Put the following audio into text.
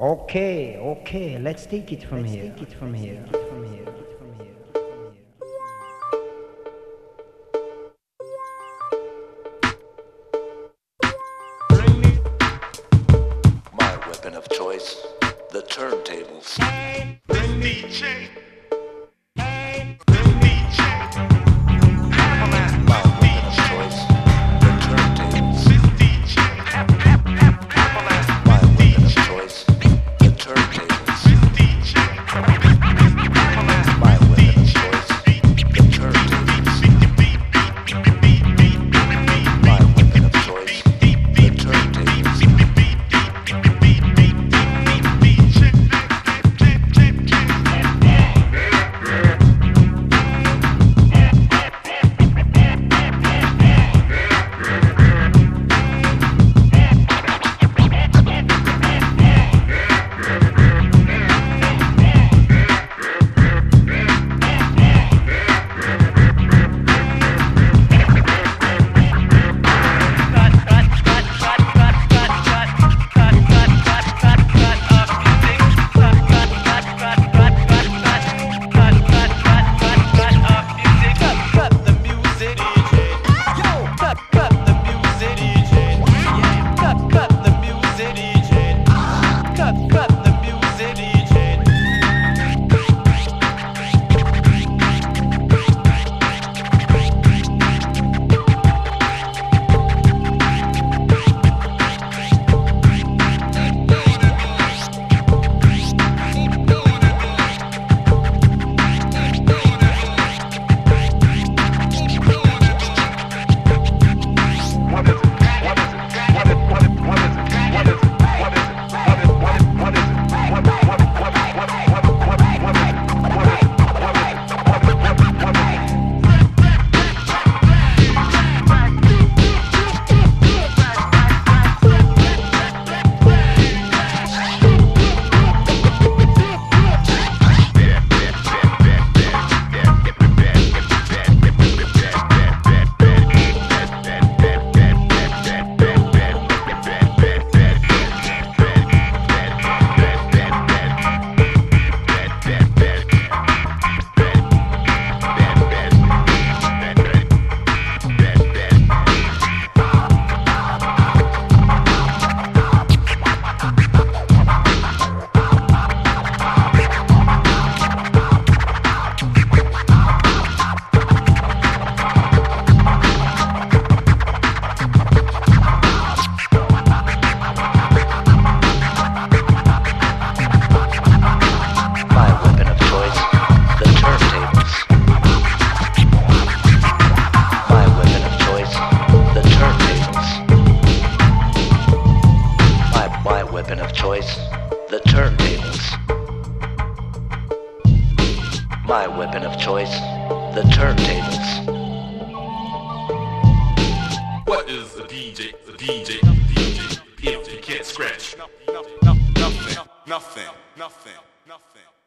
Okay, okay, let's take it from here. Take it from here. From here. From here. My weapon of choice, the turntables. The DJ. the turntables. My weapon of choice, the turntables. What is a DJ? A DJ, DJ, if you can't scratch. Nothing, nothing, nothing, nothing. nothing.